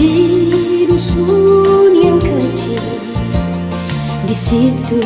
di dusun yang kecil. Di situ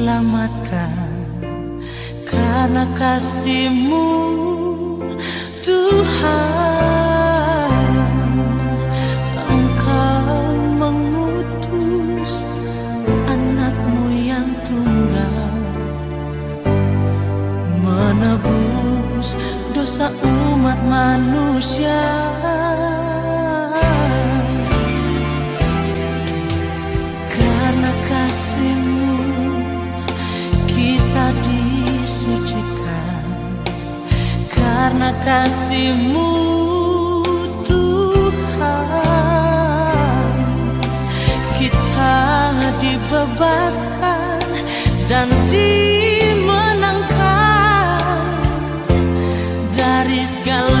selamatkan karena kasihmu Tuhan. Engkau mengutus anakmu yang tunggal Menebus dosa umat manusia. kasihmu Tuhan. Kita dibebaskan dan dimenangkan. Dari segala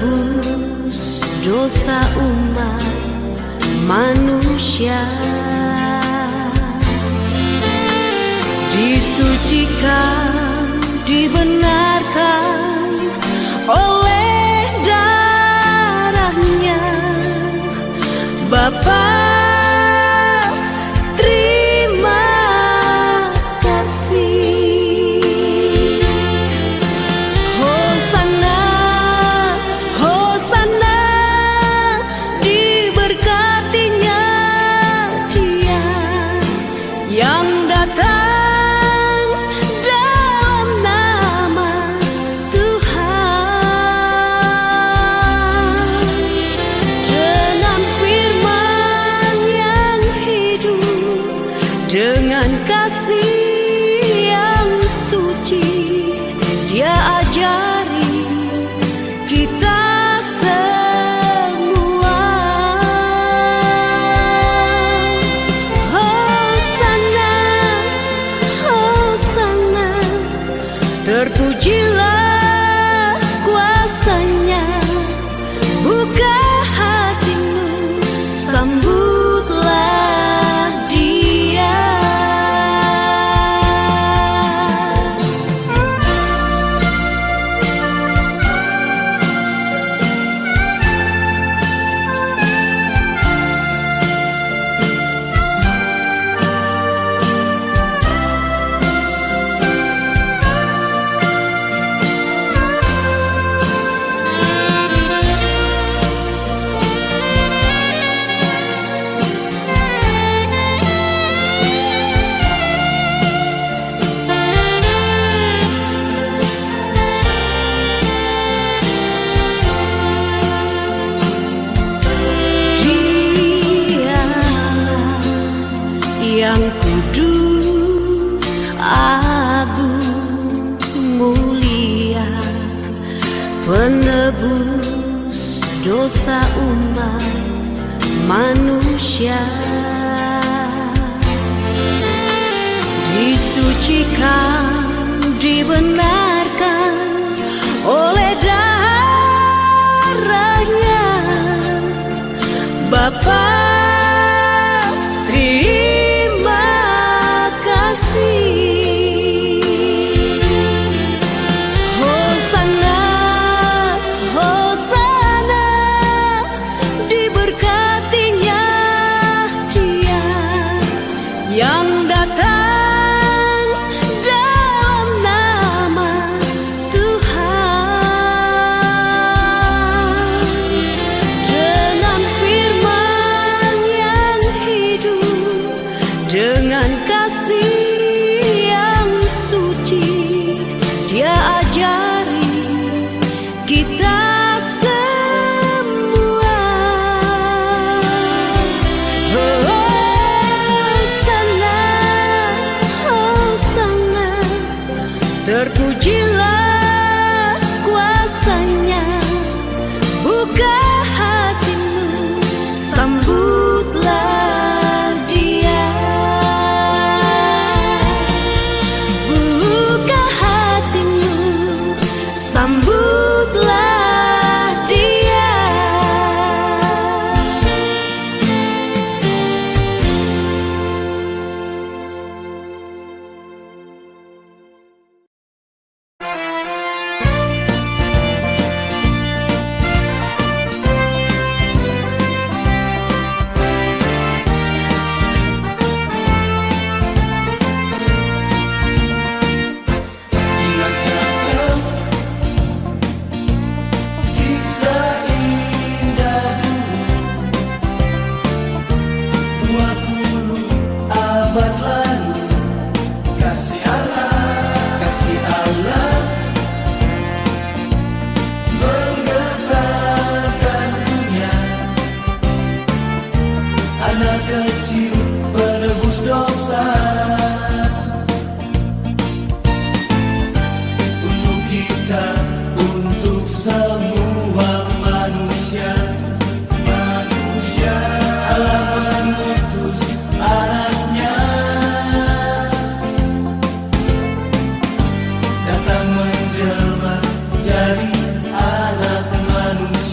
penebus dosa umat manusia. Disucikan dibenarkan oleh darahnya. Bapa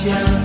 想。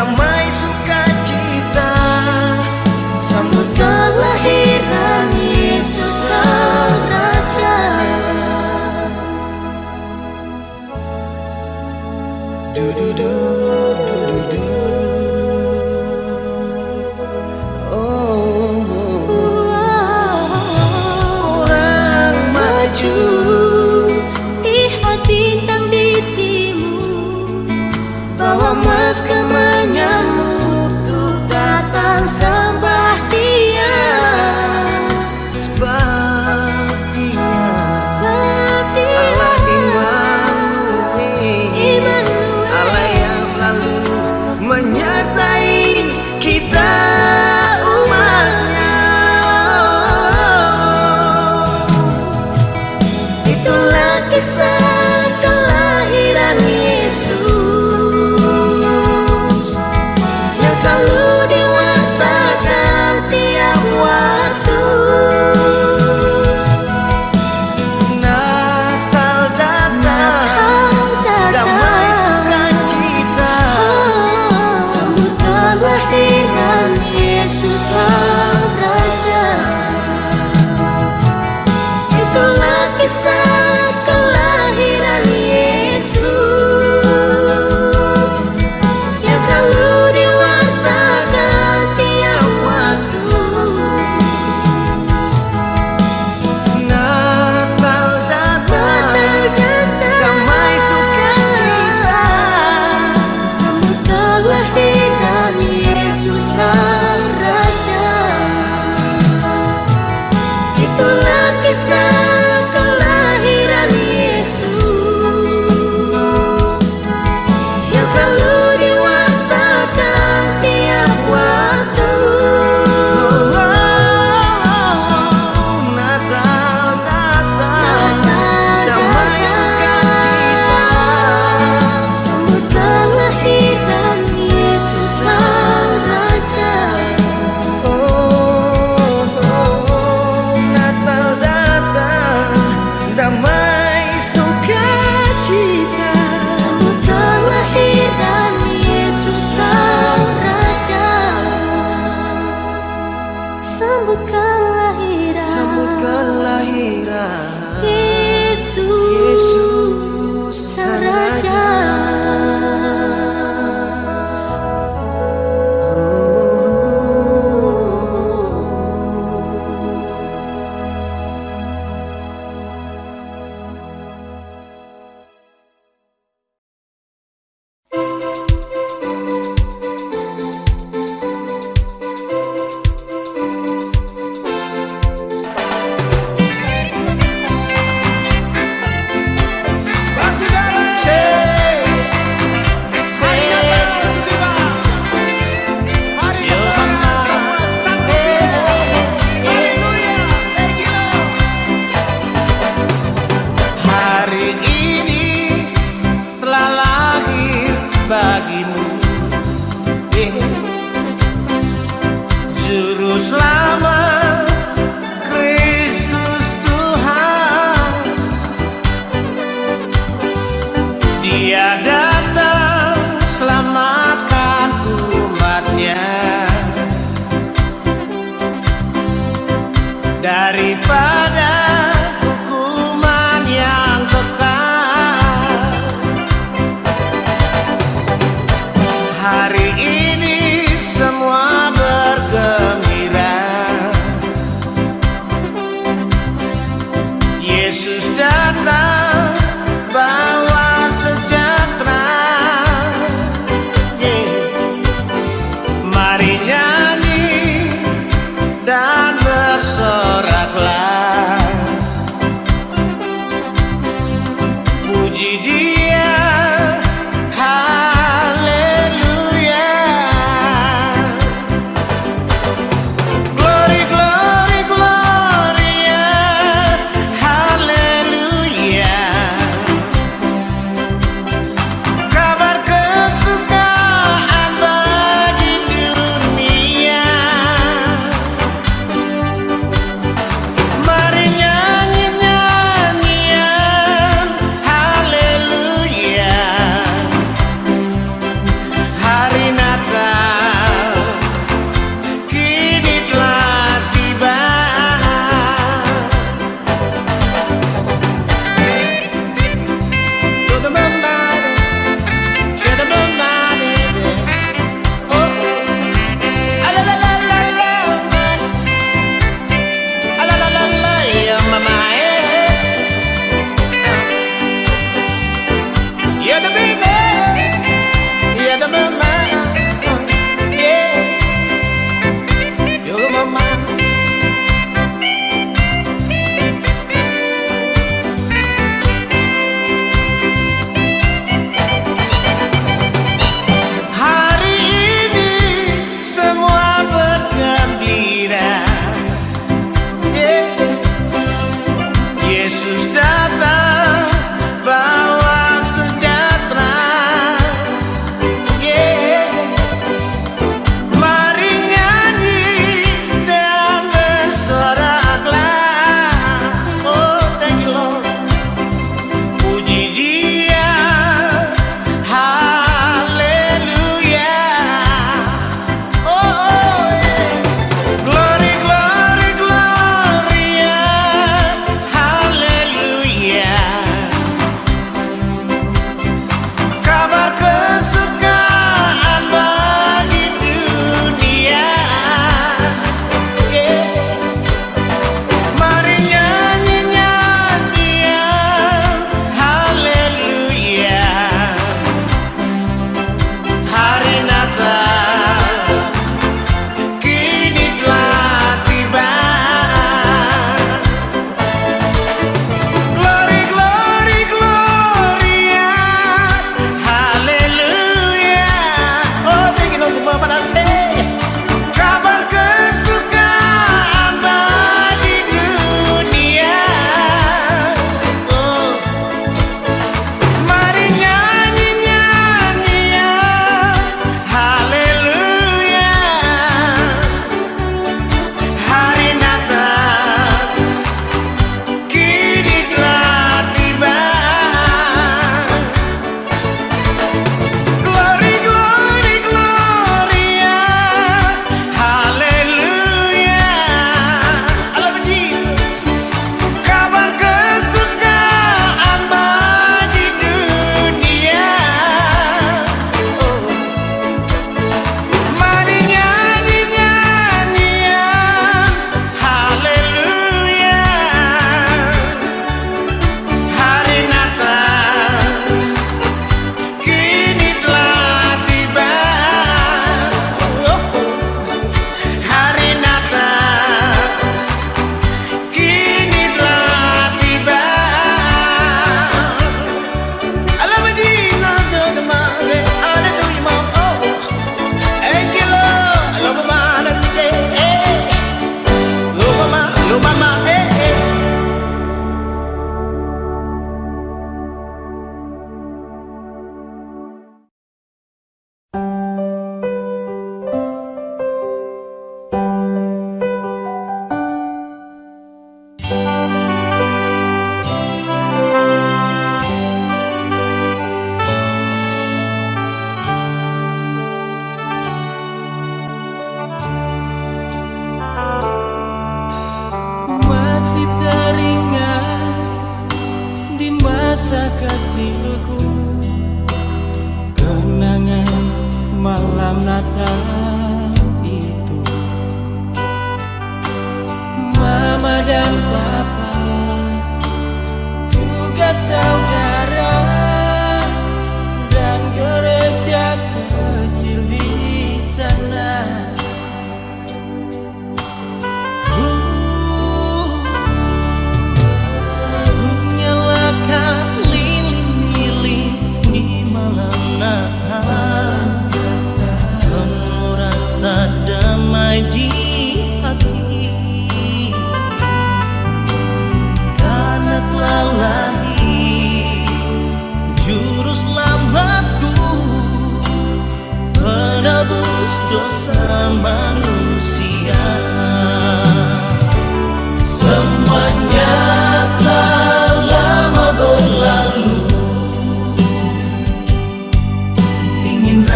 дома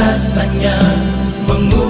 rasanya mengulang